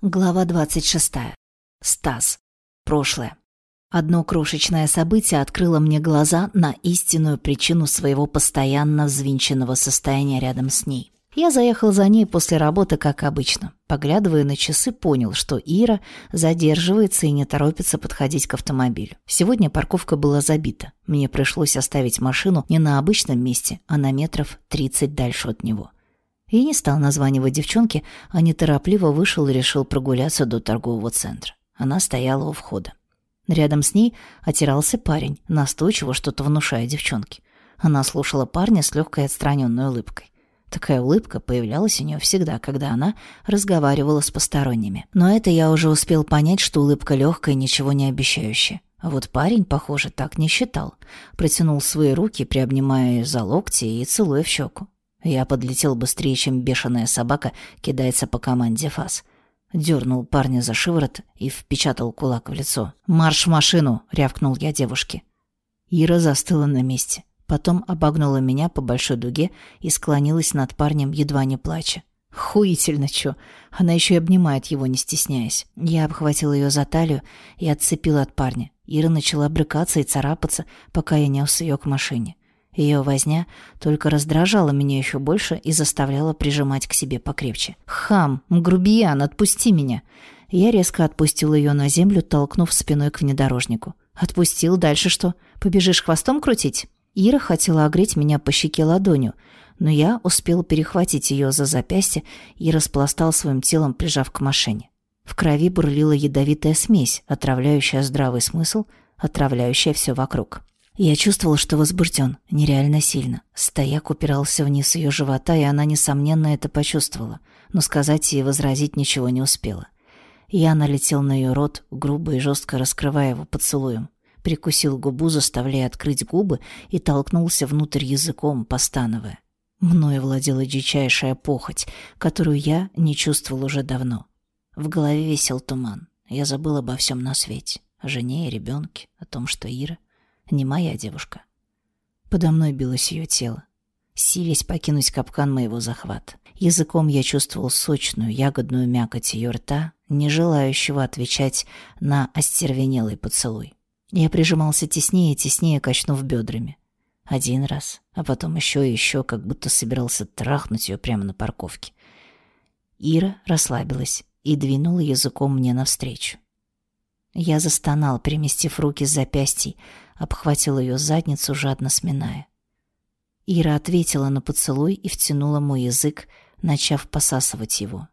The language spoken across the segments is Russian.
Глава 26. Стас. Прошлое. Одно крошечное событие открыло мне глаза на истинную причину своего постоянно взвинченного состояния рядом с ней. Я заехал за ней после работы, как обычно. Поглядывая на часы, понял, что Ира задерживается и не торопится подходить к автомобилю. Сегодня парковка была забита. Мне пришлось оставить машину не на обычном месте, а на метров 30 дальше от него. И не стал названивать девчонке, а неторопливо вышел и решил прогуляться до торгового центра. Она стояла у входа. Рядом с ней отирался парень, настойчиво что-то внушая девчонке. Она слушала парня с легкой отстраненной улыбкой. Такая улыбка появлялась у нее всегда, когда она разговаривала с посторонними. Но это я уже успел понять, что улыбка легкая, ничего не обещающая. А вот парень, похоже, так не считал. Протянул свои руки, приобнимая ее за локти и целуя в щеку. Я подлетел быстрее, чем бешеная собака кидается по команде фас. Дернул парня за шиворот и впечатал кулак в лицо. «Марш в машину!» — рявкнул я девушке. Ира застыла на месте. Потом обогнула меня по большой дуге и склонилась над парнем, едва не плача. Хуительно чё. Она еще и обнимает его, не стесняясь. Я обхватил ее за талию и отцепил от парня. Ира начала брыкаться и царапаться, пока я нес ее к машине. Ее возня только раздражала меня еще больше и заставляла прижимать к себе покрепче. «Хам! Грубиян, отпусти меня!» Я резко отпустил ее на землю, толкнув спиной к внедорожнику. «Отпустил, дальше что? Побежишь хвостом крутить?» Ира хотела огреть меня по щеке ладонью, но я успел перехватить ее за запястье и распластал своим телом, прижав к машине. В крови бурлила ядовитая смесь, отравляющая здравый смысл, отравляющая все вокруг. Я чувствовал, что возбужден, нереально сильно. Стояк упирался вниз ее живота, и она, несомненно, это почувствовала, но сказать и возразить ничего не успела. Я налетел на ее рот, грубо и жестко раскрывая его поцелуем. Прикусил губу, заставляя открыть губы, и толкнулся внутрь языком, постановая. Мною владела дичайшая похоть, которую я не чувствовал уже давно. В голове висел туман. Я забыл обо всем на свете. О жене и ребенке, о том, что Ира не моя девушка. Подо мной билось ее тело, силясь покинуть капкан моего захвата. Языком я чувствовал сочную ягодную мякоть ее рта, не желающего отвечать на остервенелый поцелуй. Я прижимался теснее и теснее, качнув бедрами. Один раз, а потом еще и еще, как будто собирался трахнуть ее прямо на парковке. Ира расслабилась и двинула языком мне навстречу. Я застонал, переместив руки с запястьей, обхватил ее задницу, жадно сминая. Ира ответила на поцелуй и втянула мой язык, начав посасывать его.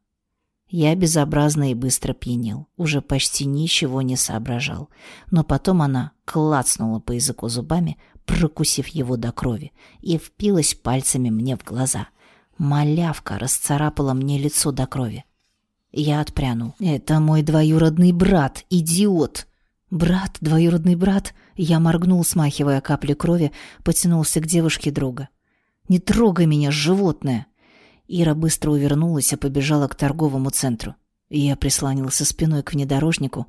Я безобразно и быстро пьянел, уже почти ничего не соображал. Но потом она клацнула по языку зубами, прокусив его до крови, и впилась пальцами мне в глаза. Малявка расцарапала мне лицо до крови. Я отпрянул. «Это мой двоюродный брат, идиот!» «Брат, двоюродный брат!» Я моргнул, смахивая капли крови, потянулся к девушке друга. «Не трогай меня, животное!» Ира быстро увернулась и побежала к торговому центру. Я прислонился спиной к внедорожнику,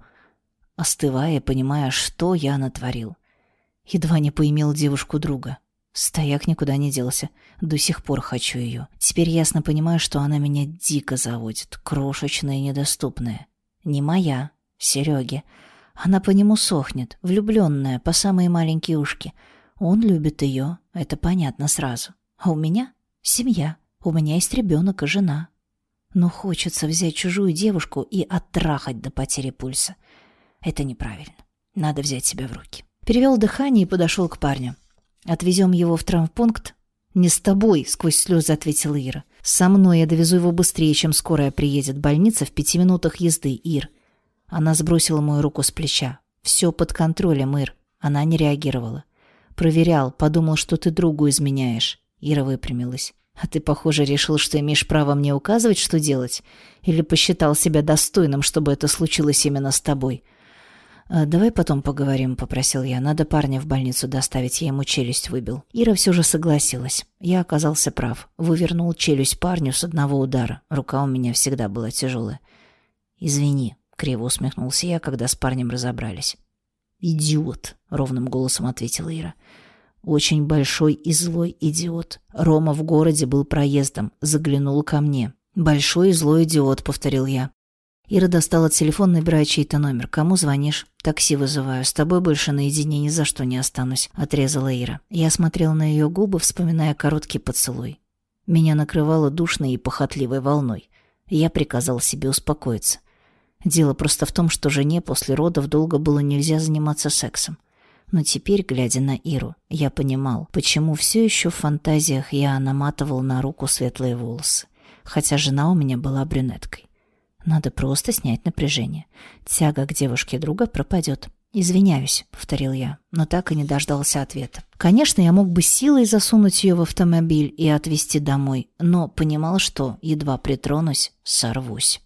остывая, понимая, что я натворил. Едва не поимел девушку друга. Стояк никуда не делся. До сих пор хочу ее. Теперь ясно понимаю, что она меня дико заводит, крошечная и недоступная. Не моя, Сереги. Она по нему сохнет, влюбленная, по самые маленькие ушки. Он любит ее, это понятно сразу. А у меня семья, у меня есть ребенок и жена. Но хочется взять чужую девушку и оттрахать до потери пульса. Это неправильно. Надо взять себя в руки. Перевел дыхание и подошел к парню. «Отвезем его в травмпункт?» «Не с тобой», — сквозь слезы ответила Ира. «Со мной я довезу его быстрее, чем скорая приедет. Больница в пяти минутах езды, Ир. Она сбросила мою руку с плеча. «Все под контролем, Ир». Она не реагировала. «Проверял, подумал, что ты другу изменяешь». Ира выпрямилась. «А ты, похоже, решил, что имеешь право мне указывать, что делать? Или посчитал себя достойным, чтобы это случилось именно с тобой?» «А, «Давай потом поговорим», — попросил я. «Надо парня в больницу доставить, я ему челюсть выбил». Ира все же согласилась. Я оказался прав. Вывернул челюсть парню с одного удара. Рука у меня всегда была тяжелая. «Извини», Криво усмехнулся я, когда с парнем разобрались. «Идиот», — ровным голосом ответила Ира. «Очень большой и злой идиот. Рома в городе был проездом, заглянул ко мне. Большой и злой идиот», — повторил я. Ира достала телефон, набирая чей-то номер. «Кому звонишь?» «Такси вызываю. С тобой больше наедине ни за что не останусь», — отрезала Ира. Я смотрел на ее губы, вспоминая короткий поцелуй. Меня накрывало душной и похотливой волной. Я приказал себе успокоиться. Дело просто в том, что жене после родов долго было нельзя заниматься сексом. Но теперь, глядя на Иру, я понимал, почему все еще в фантазиях я наматывал на руку светлые волосы, хотя жена у меня была брюнеткой. Надо просто снять напряжение. Тяга к девушке друга пропадет. «Извиняюсь», — повторил я, но так и не дождался ответа. Конечно, я мог бы силой засунуть ее в автомобиль и отвезти домой, но понимал, что, едва притронусь, сорвусь.